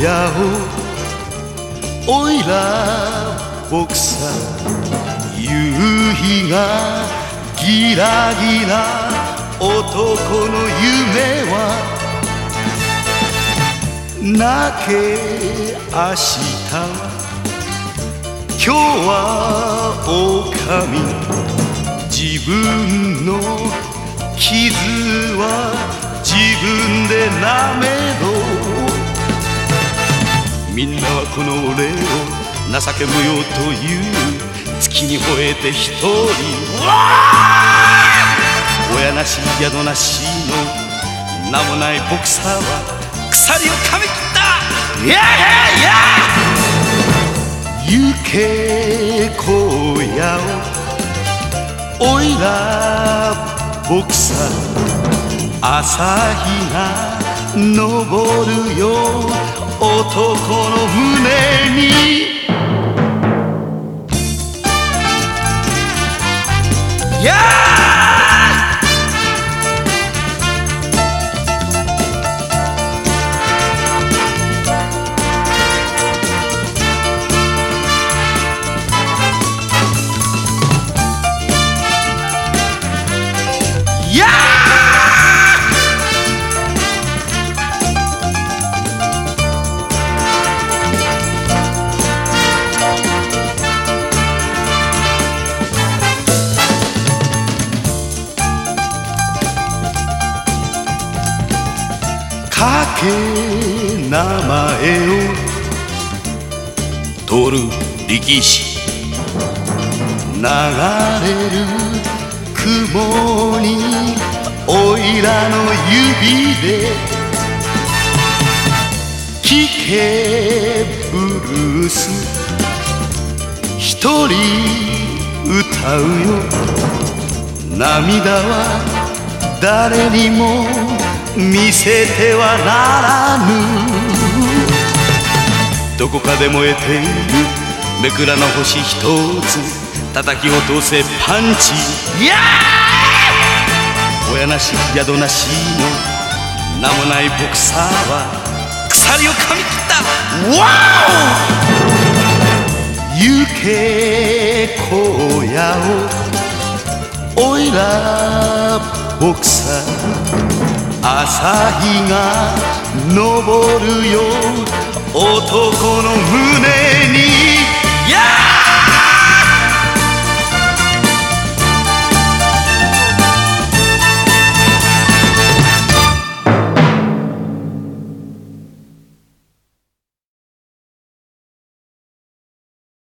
屋をおいら僕さ夕日がギラギラ男の夢は泣け明日今日は狼自分の傷は自分で舐めろ。みんなはこの俺を情け無用という月に吠えて一人。親なし宿なしの名もないボクサーは鎖を噛み切った。いやいやいや行け荒野をおいらボクサー。朝日が昇るよ男の胸に。ややけ名前を。通る力士。流れる雲においらの指で。聴けブルース。一人歌うよ。涙は誰にも見せてはならぬ。どこかで燃えているめくらの星一つ叩き落とせパンチ。い！や親なし宿なしの名もないボクサーは鎖を噛み切った。ワオ！行け荒野をおいらボクサー朝日が昇るよ。男の胸